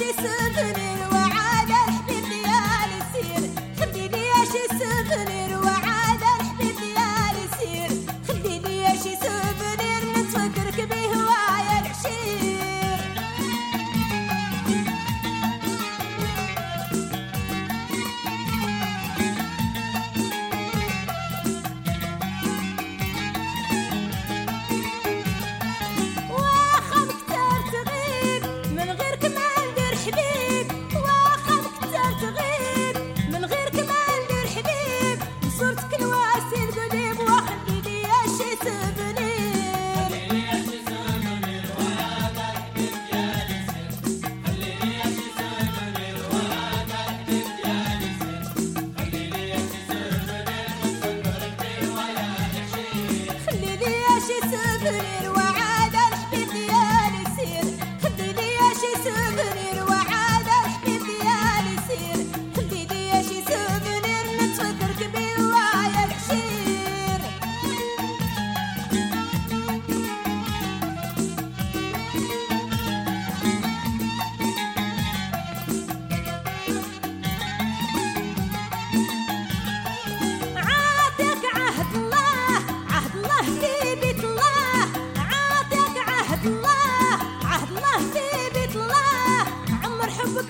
she said عمر